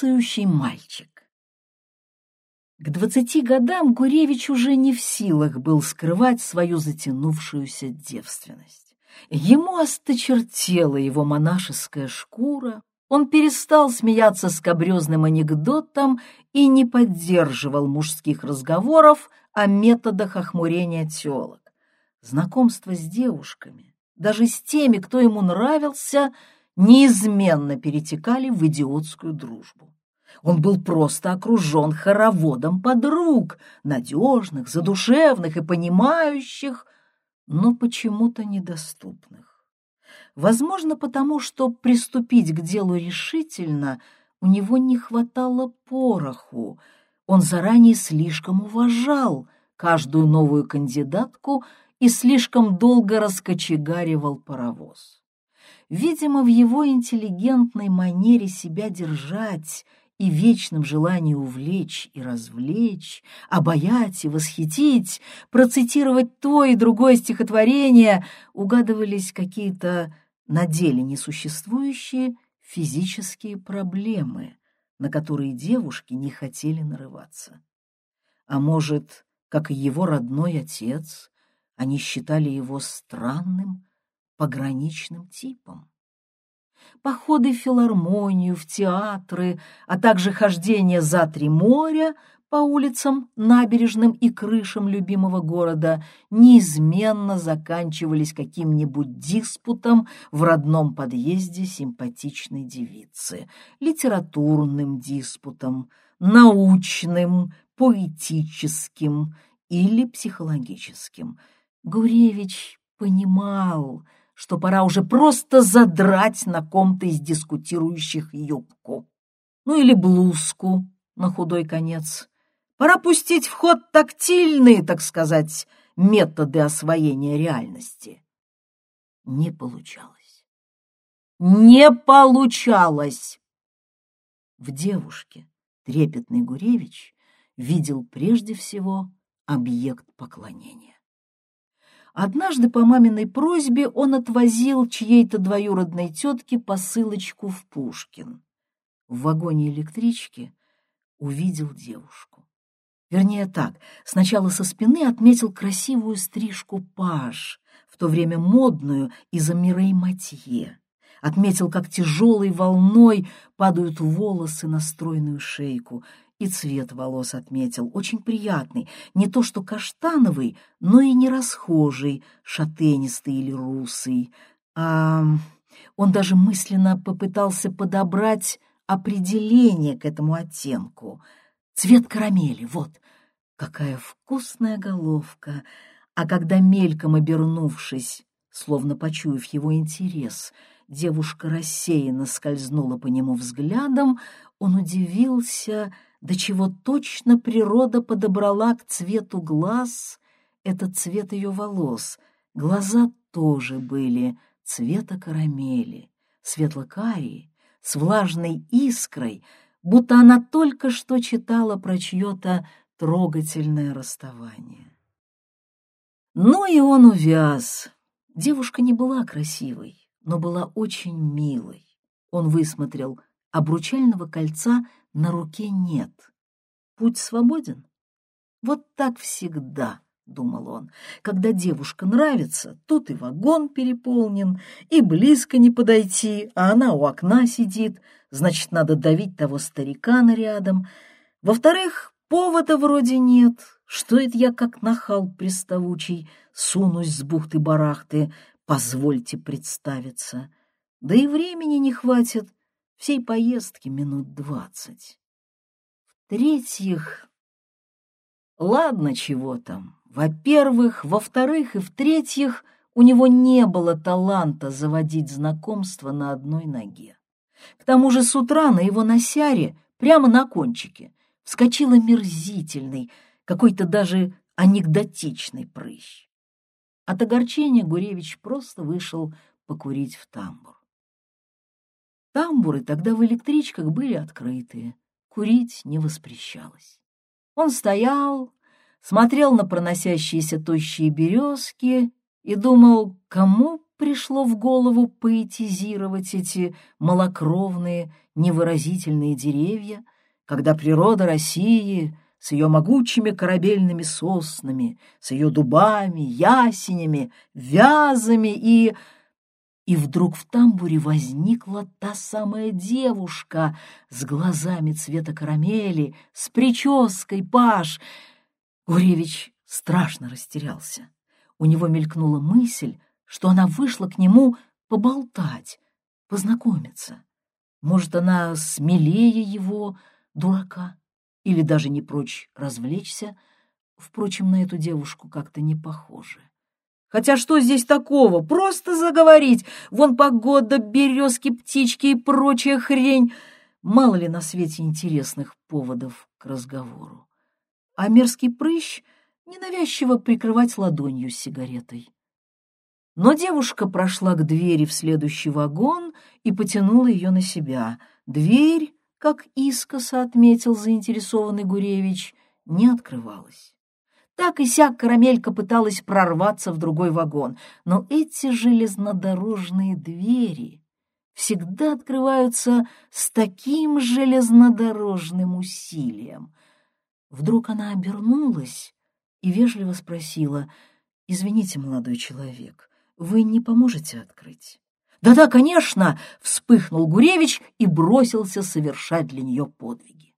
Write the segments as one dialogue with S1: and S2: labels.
S1: Писающий мальчик. К двадцати годам Гуревич уже не в силах был скрывать свою затянувшуюся девственность. Ему осточертела его монашеская шкура, он перестал смеяться скобрезным анекдотом и не поддерживал мужских разговоров о методах охмурения телок. Знакомство с девушками, даже с теми, кто ему нравился, неизменно перетекали в идиотскую дружбу. Он был просто окружен хороводом подруг, надежных, задушевных и понимающих, но почему-то недоступных. Возможно, потому что приступить к делу решительно у него не хватало пороху, он заранее слишком уважал каждую новую кандидатку и слишком долго раскочегаривал паровоз. Видимо, в его интеллигентной манере себя держать и вечном желании увлечь и развлечь, обаять и восхитить, процитировать то и другое стихотворение, угадывались какие-то на деле несуществующие физические проблемы, на которые девушки не хотели нарываться. А может, как и его родной отец, они считали его странным, пограничным типом походы в филармонию, в театры, а также хождение за три моря по улицам, набережным и крышам любимого города неизменно заканчивались каким-нибудь диспутом в родном подъезде симпатичной девицы, литературным диспутом, научным, поэтическим или психологическим. Гуревич понимал, что пора уже просто задрать на ком-то из дискутирующих юбку. Ну или блузку на худой конец. Пора пустить в ход тактильные, так сказать, методы освоения реальности. Не получалось. Не получалось! В девушке трепетный Гуревич видел прежде всего объект поклонения. Однажды по маминой просьбе он отвозил чьей-то двоюродной тетке посылочку в Пушкин. В вагоне электрички увидел девушку. Вернее так, сначала со спины отметил красивую стрижку паж, в то время модную из-за Мирей Матье. Отметил, как тяжелой волной падают волосы на стройную шейку, и цвет волос отметил, очень приятный, не то что каштановый, но и не расхожий, шатенистый или русый. А он даже мысленно попытался подобрать определение к этому оттенку. Цвет карамели, вот, какая вкусная головка. А когда мельком обернувшись, словно почуяв его интерес, девушка рассеянно скользнула по нему взглядом, он удивился — до чего точно природа подобрала к цвету глаз этот цвет ее волос. Глаза тоже были цвета карамели, светло-карие, с влажной искрой, будто она только что читала про чье-то трогательное расставание. Ну и он увяз. Девушка не была красивой, но была очень милой. Он высмотрел обручального кольца на руке нет. Путь свободен? Вот так всегда, — думал он. Когда девушка нравится, тут и вагон переполнен, и близко не подойти, а она у окна сидит, значит, надо давить того старикана рядом. Во-вторых, повода вроде нет. Что это я, как нахал приставучий, сунусь с бухты-барахты, позвольте представиться. Да и времени не хватит, всей поездки минут двадцать. В-третьих, ладно, чего там. Во-первых, во-вторых и в-третьих, у него не было таланта заводить знакомства на одной ноге. К тому же с утра на его носяре, прямо на кончике, вскочил омерзительный, какой-то даже анекдотичный прыщ. От огорчения Гуревич просто вышел покурить в тамбур. Тамбуры тогда в электричках были открытые, курить не воспрещалось. Он стоял, смотрел на проносящиеся тощие березки и думал, кому пришло в голову поэтизировать эти малокровные, невыразительные деревья, когда природа России с ее могучими корабельными соснами, с ее дубами, ясенями, вязами и... И вдруг в тамбуре возникла та самая девушка с глазами цвета карамели, с прической, паш. Гуревич страшно растерялся. У него мелькнула мысль, что она вышла к нему поболтать, познакомиться. Может, она смелее его, дурака, или даже не прочь развлечься. Впрочем, на эту девушку как-то не похоже. Хотя что здесь такого? Просто заговорить. Вон погода, березки, птички и прочая хрень. Мало ли на свете интересных поводов к разговору. А мерзкий прыщ ненавязчиво прикрывать ладонью сигаретой. Но девушка прошла к двери в следующий вагон и потянула ее на себя. Дверь, как искоса отметил заинтересованный Гуревич, не открывалась. Так и сяк карамелька пыталась прорваться в другой вагон, но эти железнодорожные двери всегда открываются с таким железнодорожным усилием. Вдруг она обернулась и вежливо спросила, «Извините, молодой человек, вы не поможете открыть? Да-да, конечно, вспыхнул Гуревич и бросился совершать для нее подвиги.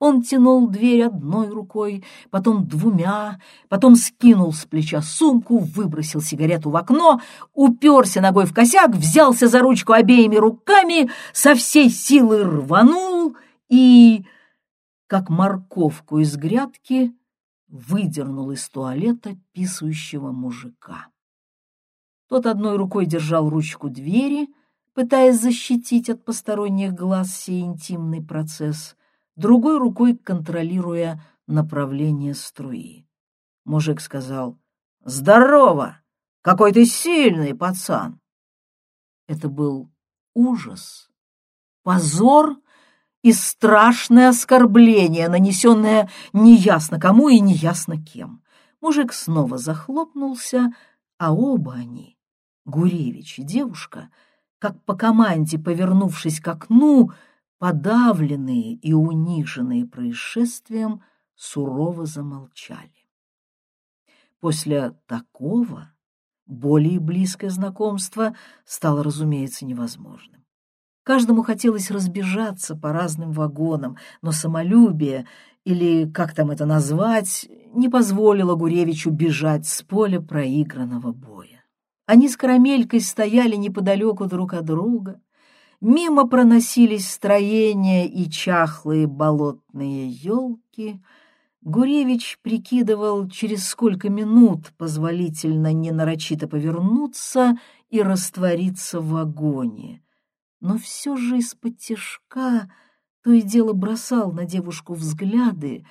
S1: Он тянул дверь одной рукой, потом двумя, потом скинул с плеча сумку, выбросил сигарету в окно, уперся ногой в косяк, взялся за ручку обеими руками, со всей силы рванул и, как морковку из грядки, выдернул из туалета писающего мужика. Тот одной рукой держал ручку двери, пытаясь защитить от посторонних глаз сей интимный процесс, другой рукой контролируя направление струи. Мужик сказал «Здорово! Какой ты сильный, пацан!» Это был ужас, позор и страшное оскорбление, нанесенное неясно кому и неясно кем. Мужик снова захлопнулся, а оба они Гуревич и девушка, как по команде повернувшись к окну, подавленные и униженные происшествием, сурово замолчали. После такого более близкое знакомство стало, разумеется, невозможным. Каждому хотелось разбежаться по разным вагонам, но самолюбие, или как там это назвать, не позволило Гуревичу бежать с поля проигранного боя. Они с карамелькой стояли неподалеку друг от друга. Мимо проносились строения и чахлые болотные елки. Гуревич прикидывал, через сколько минут позволительно ненарочито повернуться и раствориться в вагоне. Но все же из-под тяжка то и дело бросал на девушку взгляды,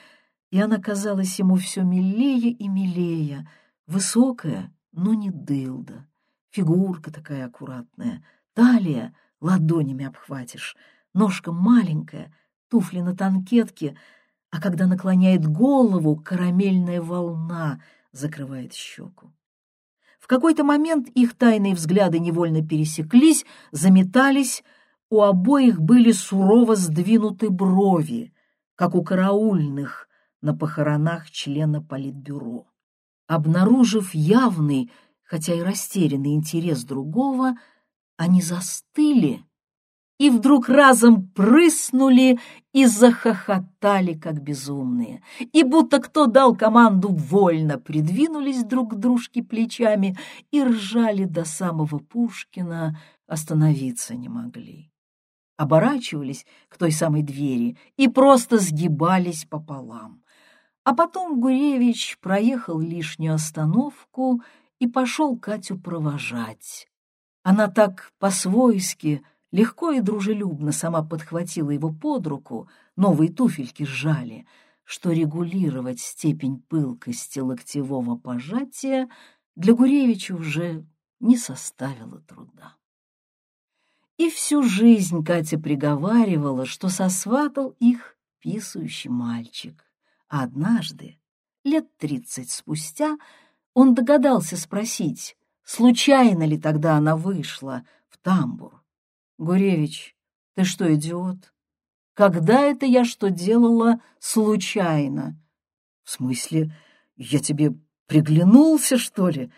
S1: и она казалась ему все милее и милее, высокая, но не дылда. Фигурка такая аккуратная, талия ладонями обхватишь, ножка маленькая, туфли на танкетке, а когда наклоняет голову, карамельная волна закрывает щеку. В какой-то момент их тайные взгляды невольно пересеклись, заметались, у обоих были сурово сдвинуты брови, как у караульных на похоронах члена политбюро. Обнаружив явный хотя и растерянный интерес другого, они застыли и вдруг разом прыснули и захохотали, как безумные. И будто кто дал команду вольно, придвинулись друг к дружке плечами и ржали до самого Пушкина, остановиться не могли. Оборачивались к той самой двери и просто сгибались пополам. А потом Гуревич проехал лишнюю остановку и пошел Катю провожать. Она так по-свойски, легко и дружелюбно сама подхватила его под руку, новые туфельки сжали, что регулировать степень пылкости локтевого пожатия для Гуревича уже не составило труда. И всю жизнь Катя приговаривала, что сосватал их писающий мальчик. А однажды, лет тридцать спустя, он догадался спросить, случайно ли тогда она вышла в тамбур. «Гуревич, ты что, идиот? Когда это я что делала случайно? В смысле, я тебе приглянулся, что ли?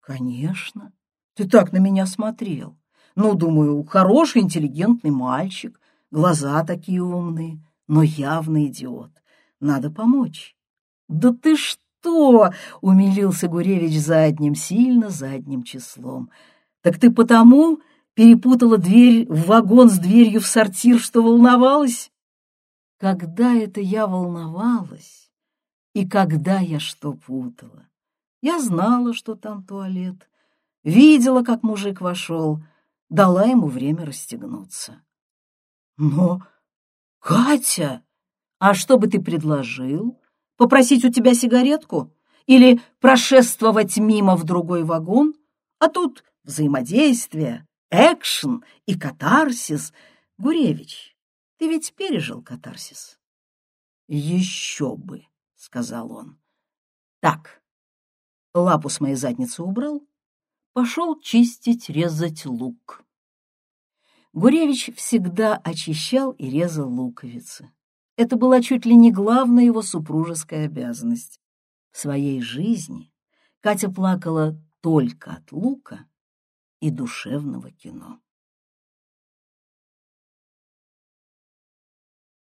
S1: Конечно. Ты так на меня смотрел. Ну, думаю, хороший, интеллигентный мальчик, глаза такие умные, но явно идиот. Надо помочь. Да ты что? Умилился Гуревич задним, сильно задним числом. Так ты потому перепутала дверь в вагон с дверью в сортир, что волновалась? Когда это я волновалась? И когда я что путала? Я знала, что там туалет, видела, как мужик вошел, дала ему время расстегнуться. Но, Катя, а что бы ты предложил? Попросить у тебя сигаретку? Или прошествовать мимо в другой вагон? А тут взаимодействие, экшен и катарсис. Гуревич, ты ведь пережил катарсис? Еще бы, сказал он. Так, лапу с моей задницы убрал, пошел чистить, резать лук. Гуревич всегда очищал и резал луковицы. Это была чуть ли не главная его супружеская обязанность. В своей жизни Катя плакала только от лука и душевного кино.